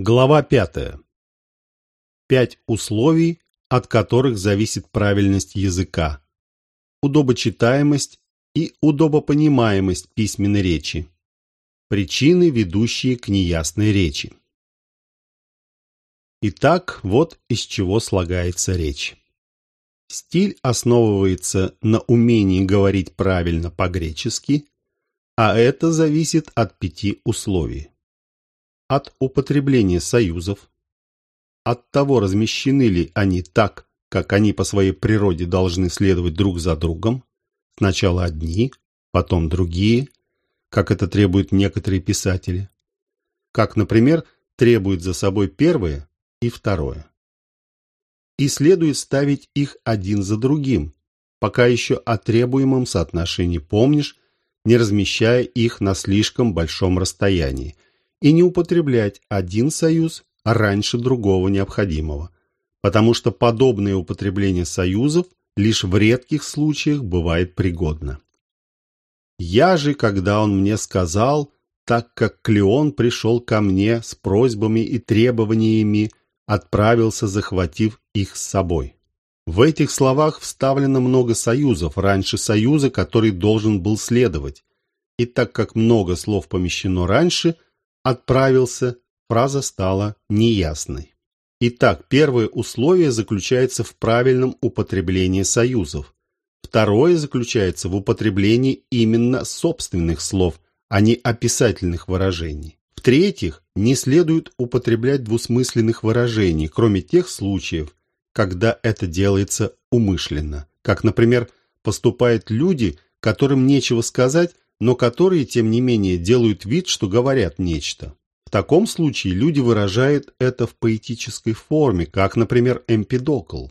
Глава пятая. Пять условий, от которых зависит правильность языка. Удобочитаемость и удобопонимаемость письменной речи. Причины, ведущие к неясной речи. Итак, вот из чего слагается речь. Стиль основывается на умении говорить правильно по-гречески, а это зависит от пяти условий. От употребления союзов, от того, размещены ли они так, как они по своей природе должны следовать друг за другом, сначала одни, потом другие, как это требуют некоторые писатели, как, например, требует за собой первое и второе. И следует ставить их один за другим, пока еще о требуемом соотношении помнишь, не размещая их на слишком большом расстоянии, и не употреблять один союз раньше другого необходимого, потому что подобное употребление союзов лишь в редких случаях бывает пригодно. Я же, когда он мне сказал, так как Клеон пришел ко мне с просьбами и требованиями, отправился, захватив их с собой. В этих словах вставлено много союзов, раньше союза, который должен был следовать. И так как много слов помещено раньше, отправился, фраза стала неясной. Итак, первое условие заключается в правильном употреблении союзов. Второе заключается в употреблении именно собственных слов, а не описательных выражений. В-третьих, не следует употреблять двусмысленных выражений, кроме тех случаев, когда это делается умышленно. Как, например, поступают люди, которым нечего сказать, но которые, тем не менее, делают вид, что говорят нечто. В таком случае люди выражают это в поэтической форме, как, например, Эмпидокл.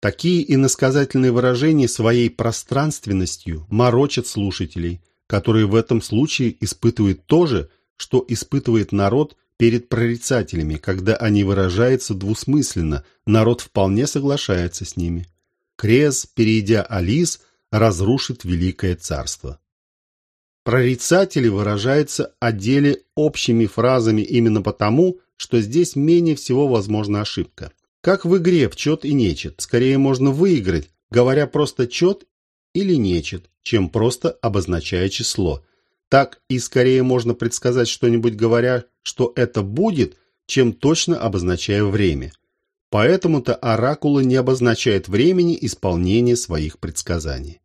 Такие иносказательные выражения своей пространственностью морочат слушателей, которые в этом случае испытывают то же, что испытывает народ перед прорицателями, когда они выражаются двусмысленно, народ вполне соглашается с ними. Крез, перейдя Алис, разрушит великое царство. Прорицатели выражаются о деле общими фразами именно потому, что здесь менее всего возможна ошибка. Как в игре в чет и нечет, скорее можно выиграть, говоря просто чет или нечет, чем просто обозначая число. Так и скорее можно предсказать что-нибудь, говоря, что это будет, чем точно обозначая время. Поэтому-то оракулы не обозначают времени исполнения своих предсказаний.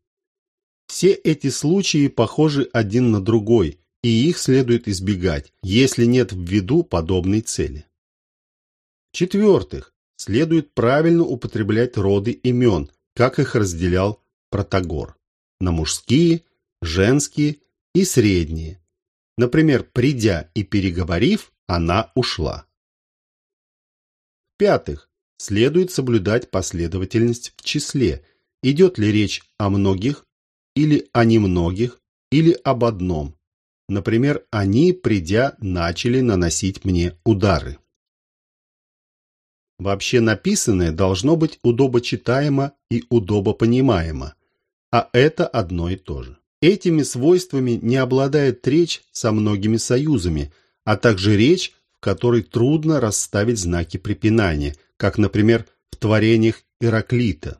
Все эти случаи похожи один на другой, и их следует избегать, если нет в виду подобной цели. В-четвертых, следует правильно употреблять роды имен, как их разделял Протагор, на мужские, женские и средние. Например, придя и переговорив, она ушла. В-пятых, следует соблюдать последовательность в числе. Идет ли речь о многих, или о немногих, или об одном. Например, они, придя, начали наносить мне удары. Вообще написанное должно быть удобочитаемо и удобопонимаемо, а это одно и то же. Этими свойствами не обладает речь со многими союзами, а также речь, в которой трудно расставить знаки препинания, как, например, в творениях Ираклита.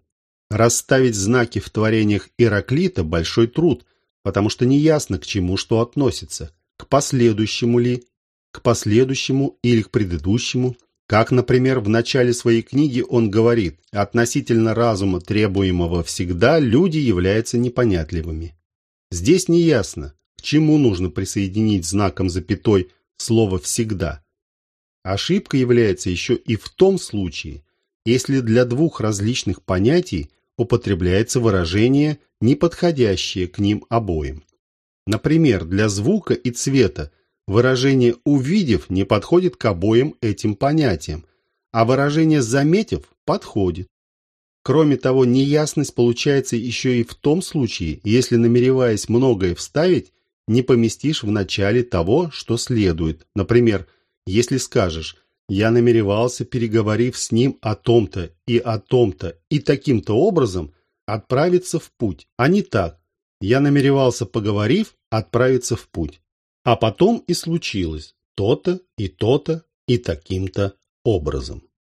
Расставить знаки в творениях Ираклита – большой труд, потому что неясно, к чему что относится, к последующему ли, к последующему или к предыдущему, как, например, в начале своей книги он говорит, относительно разума, требуемого всегда, люди являются непонятливыми. Здесь неясно, к чему нужно присоединить знаком запятой слово «всегда». Ошибка является еще и в том случае, если для двух различных понятий употребляется выражение, не подходящее к ним обоим. Например, для звука и цвета выражение «увидев» не подходит к обоим этим понятиям, а выражение «заметив» подходит. Кроме того, неясность получается еще и в том случае, если, намереваясь многое вставить, не поместишь в начале того, что следует. Например, если скажешь «я намеревался, переговорив с ним о том-то и о том-то и таким-то образом, отправиться в путь», а не так «я намеревался, поговорив, отправиться в путь». А потом и случилось то-то и то-то и таким-то образом.